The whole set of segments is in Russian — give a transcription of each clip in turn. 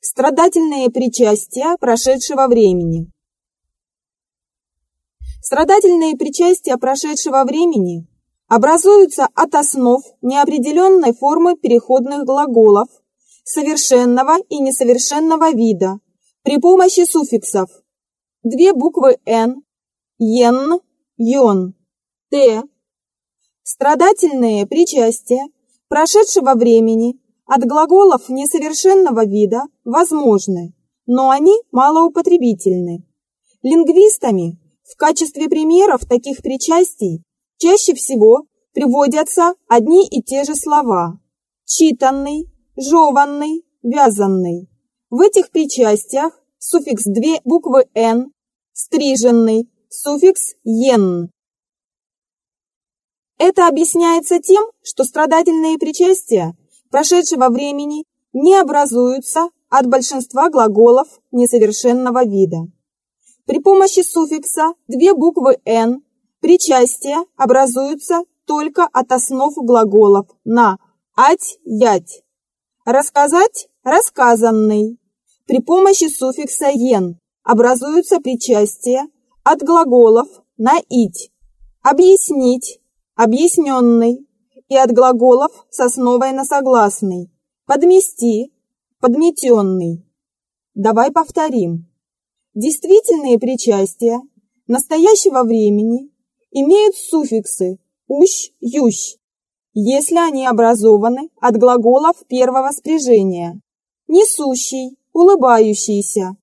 Страдательные причастия прошедшего времени. Страдательные причастия прошедшего времени образуются от основ неопределенной формы переходных глаголов совершенного и несовершенного вида при помощи суффиксов две буквы «н», «ен», «йон», «т». Страдательные причастия прошедшего времени от глаголов несовершенного вида возможны, но они малоупотребительны. Лингвистами в качестве примеров таких причастий чаще всего приводятся одни и те же слова «читанный», «жеванный», «вязанный». В этих причастиях суффикс две буквы «н», «стриженный», суффикс «ен». Это объясняется тем, что страдательные причастия прошедшего времени не образуются от большинства глаголов несовершенного вида. При помощи суффикса две буквы «н» причастия образуются только от основ глаголов на «ать», «ять». Рассказать – рассказанный. При помощи суффикса «ен» образуются причастия от глаголов на «ить». Объяснить – объясненный. И от глаголов с основой на согласный. Подмести – подметенный. Давай повторим. Действительные причастия настоящего времени имеют суффиксы «ущ», «ющ», если они образованы от глаголов первого спряжения. Несущий, улыбающийся.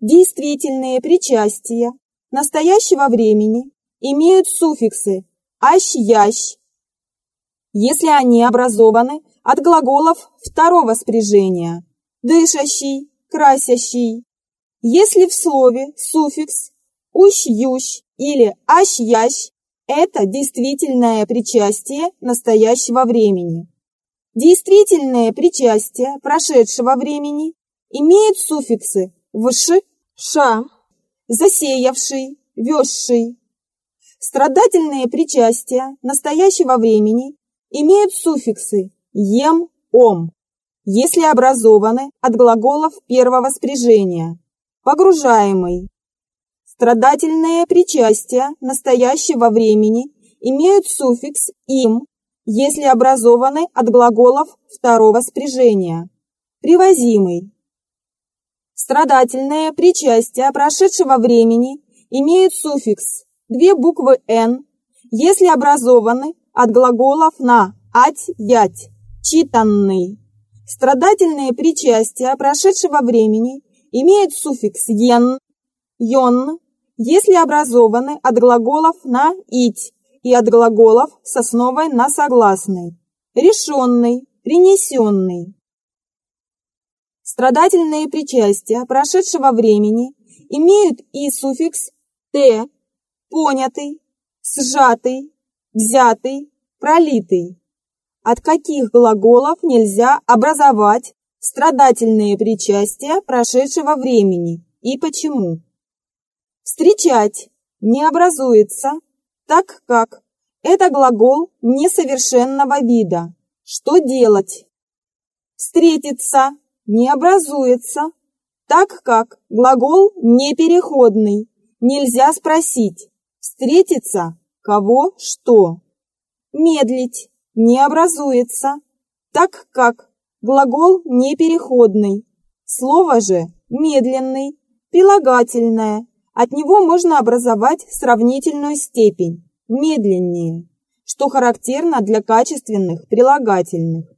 Действительные причастия настоящего времени имеют суффиксы «ащ», «ящ», если они образованы от глаголов второго спряжения «дышащий», «красящий», если в слове суффикс «ущ-ющ» или «ащ-ящ» – это действительное причастие настоящего времени. Действительное причастие прошедшего времени имеет суффиксы «вш», «ша», «засеявший», «везший». Страдательные причастия настоящего времени имеют суффиксы «ем», «ом», если образованы от глаголов первого спряжения Погружаемый. Страдательные причастия настоящего времени имеют суффикс «им», если образованы от глаголов второго спряжения. Привозимый. Страдательные причастия прошедшего времени имеют суффикс две буквы «н», если образованы от глаголов на «ать», «ять», «читанный». Страдательные причастия прошедшего времени имеют суффикс «ен», «йон», если образованы от глаголов на «ить» и от глаголов с основой на согласный, решенный, принесенный. Страдательные причастия прошедшего времени имеют и суффикс «т», понятый, сжатый, взятый, пролитый. От каких глаголов нельзя образовать Страдательные причастия прошедшего времени и почему. Встречать не образуется, так как это глагол несовершенного вида. Что делать? Встретиться не образуется, так как глагол непереходный. Нельзя спросить «встретиться» кого что. Медлить не образуется, так как Глагол непереходный. Слово же медленный, прилагательное. От него можно образовать сравнительную степень, медленнее, что характерно для качественных прилагательных.